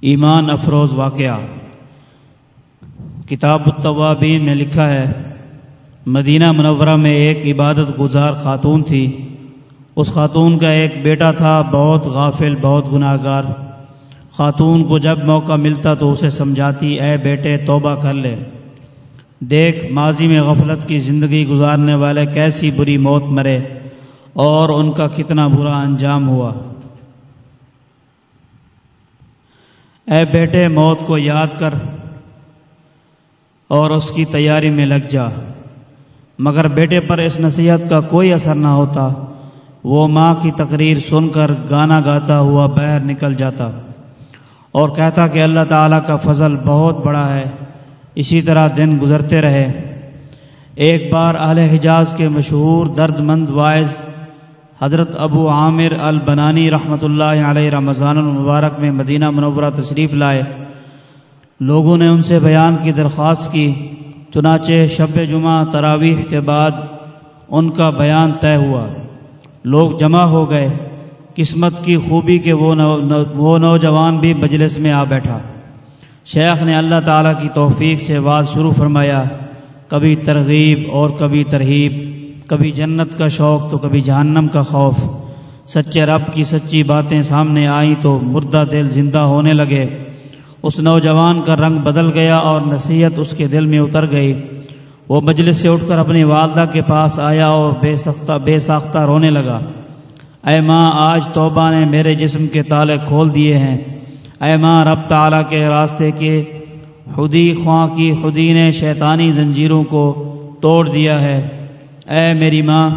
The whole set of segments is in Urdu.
ایمان افروز واقعہ۔ کتاب التوابین میں لکھا ہے، مدینہ منورہ میں ایک عبادت گزار خاتون تھی۔ اس خاتون کا ایک بیٹا تھا، بہت غافل، بہت گناہ گار خاتون کو جب موقع ملتا تو اسے سمجھاتی، اے بیٹے، توبہ کر لے۔ دیکھ، ماضی میں غفلت کی زندگی گزارنے والے کیسی بری موت مرے اور ان کا کتنا برا انجام ہوا۔ اے بیٹے، موت کو یاد کر اور اس کی تیاری میں لگ جا۔ مگر بیٹے پر اس نصیحت کا کوئی اثر نہ ہوتا۔ وہ ماں کی تقریر سن کر گانا گاتا ہوا باہر نکل جاتا اور کہتا کہ اللہ تعالیٰ کا فضل بہت بڑا ہے۔ اسی طرح دن گزرتے رہے۔ ایک بار اہل حجاز کے مشہور درد مند وائز حضرت ابو عامر البنانی رحمۃ اللہ علیہ رمضان المبارک میں مدینہ منورہ تشریف لائے۔ لوگوں نے ان سے بیان کی، درخواست کی۔ چنانچہ شب جمعہ تراویح کے بعد ان کا بیان طے ہوا۔ لوگ جمع ہو گئے۔ قسمت کی خوبی کے وہ نو وہ نوجوان بھی مجلس میں آ بیٹھا۔ شیخ نے اللہ تعالیٰ کی توفیق سے بات شروع فرمایا۔ کبھی ترغیب اور کبھی ترہیب۔ کبھی جنت کا شوق تو کبھی جہنم کا خوف۔ سچے رب کی سچی باتیں سامنے آئیں تو مردہ دل زندہ ہونے لگے۔ اس نوجوان کا رنگ بدل گیا اور نصیحت اس کے دل میں اتر گئی۔ وہ مجلس سے اٹھ کر اپنی والدہ کے پاس آیا اور بے سختہ بے ساختہ رونے لگا۔ اے ماں، آج توبہ نے میرے جسم کے تالے کھول دیے ہیں۔ اے ماں، رب تعالیٰ کے راستے کے خودی خواہ کی خودی نے شیطانی زنجیروں کو توڑ دیا ہے۔ اے میری ماں،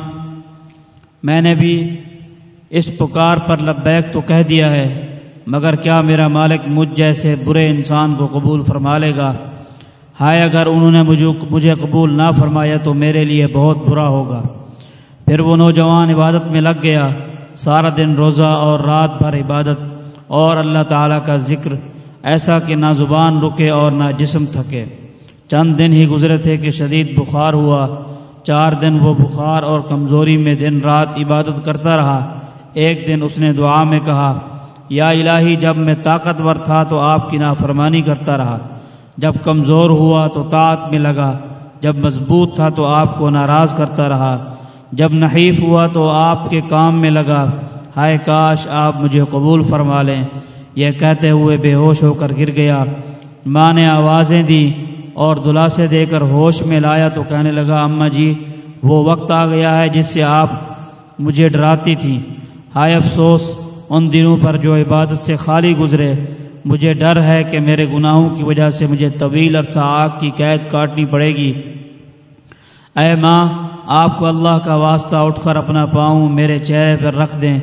میں نے بھی اس پکار پر لبیک تو کہہ دیا ہے، مگر کیا میرا مالک مجھ جیسے برے انسان کو قبول فرما لے گا؟ ہائے، اگر انہوں نے مجھے مجھے قبول نہ فرمایا تو میرے لیے بہت برا ہوگا۔ پھر وہ نوجوان عبادت میں لگ گیا، سارا دن روزہ اور رات بھر عبادت، اور اللہ تعالیٰ کا ذکر ایسا کہ نہ زبان رکے اور نہ جسم تھکے۔ چند دن ہی گزرے تھے کہ شدید بخار ہوا۔ چار دن وہ بخار اور کمزوری میں دن رات عبادت کرتا رہا۔ ایک دن اس نے دعا میں کہا، یا الہی، جب میں طاقتور تھا تو آپ کی نافرمانی کرتا رہا۔ جب کمزور ہوا تو طاعت میں لگا۔ جب مضبوط تھا تو آپ کو ناراض کرتا رہا۔ جب نحیف ہوا تو آپ کے کام میں لگا۔ ہائے کاش آپ مجھے قبول فرما لیں۔ یہ کہتے ہوئے بے ہوش ہو کر گر گیا۔ ماں نے آوازیں دی اور دلاسے دے کر ہوش میں لایا تو کہنے لگا، اماں جی وہ وقت آ گیا ہے جس سے آپ مجھے ڈراتی تھیں۔ ہائے افسوس، ان دنوں پر جو عبادت سے خالی گزرے، مجھے ڈر ہے کہ میرے گناہوں کی وجہ سے مجھے طویل عرصہ آگ کی قید کاٹنی پڑے گی۔ اے ماں، آپ کو اللہ کا واسطہ اٹھ کر اپنا پاؤں میرے چہرے پر رکھ دیں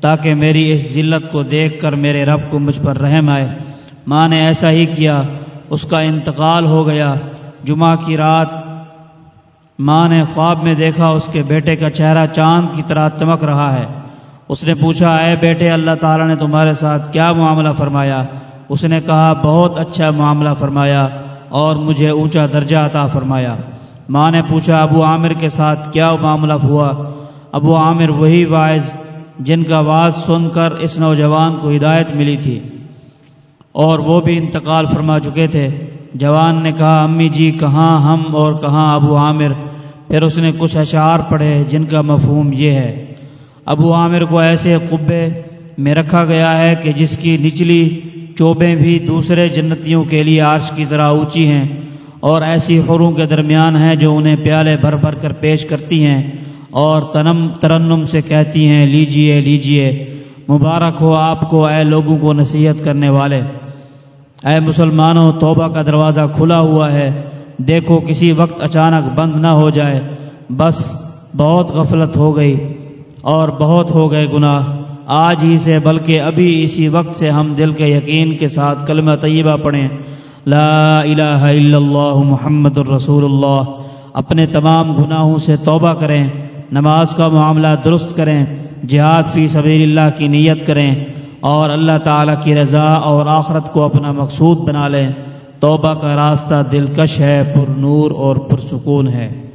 تاکہ میری اس ذلت کو دیکھ کر میرے رب کو مجھ پر رحم آئے۔ ماں نے ایسا ہی کیا۔ اس کا انتقال ہو گیا۔ جمعہ کی رات ماں نے خواب میں دیکھا، اس کے بیٹے کا چہرہ چاند کی طرح چمک رہا ہے۔ اس نے پوچھا، اے بیٹے، اللہ تعالیٰ نے تمہارے ساتھ کیا معاملہ فرمایا؟ اس نے کہا، بہت اچھا معاملہ فرمایا اور مجھے اونچا درجہ عطا فرمایا۔ ماں نے پوچھا، ابو عامر کے ساتھ کیا معاملہ ہوا؟ ابو عامر وہی واعظ جن کا واز سن کر اس نوجوان کو ہدایت ملی تھی۔ اور وہ بھی انتقال فرما چکے تھے۔ جوان نے کہا، امی جی کہاں ہم اور کہاں ابو عامر؟ پھر اس نے کچھ اشعار پڑھے جن کا مفہوم یہ ہے۔ ابو عامر کو ایسے قبے میں رکھا گیا ہے کہ جس کی نچلی چوبیں بھی دوسرے جنتیوں کے لیے عرش کی طرح اونچی ہیں اور ایسی حروں کے درمیان ہیں جو انہیں پیالے بھر بھر کر پیش کرتی ہیں اور تنم ترنم سے کہتی ہیں، لیجیے لیجیے۔ مبارک ہو آپ کو، اے لوگوں کو نصیحت کرنے والے۔ اے مسلمانوں، توبہ کا دروازہ کھلا ہوا ہے۔ دیکھو، کسی وقت اچانک بند نہ ہو جائے۔ بس بہت غفلت ہو گئی اور بہت ہو گئے گناہ۔ آج ہی سے، بلکہ ابھی اسی وقت سے ہم دل کے یقین کے ساتھ کلمہ طیبہ پڑھیں۔ لا الہ الا اللہ محمد الرسول اللہ۔ اپنے تمام گناہوں سے توبہ کریں۔ نماز کا معاملہ درست کریں۔ جہاد فی سبیل اللہ کی نیت کریں اور اللہ تعالیٰ کی رضا اور آخرت کو اپنا مقصود بنا لیں۔ توبہ کا راستہ دلکش ہے، پر نور اور پرسکون ہے۔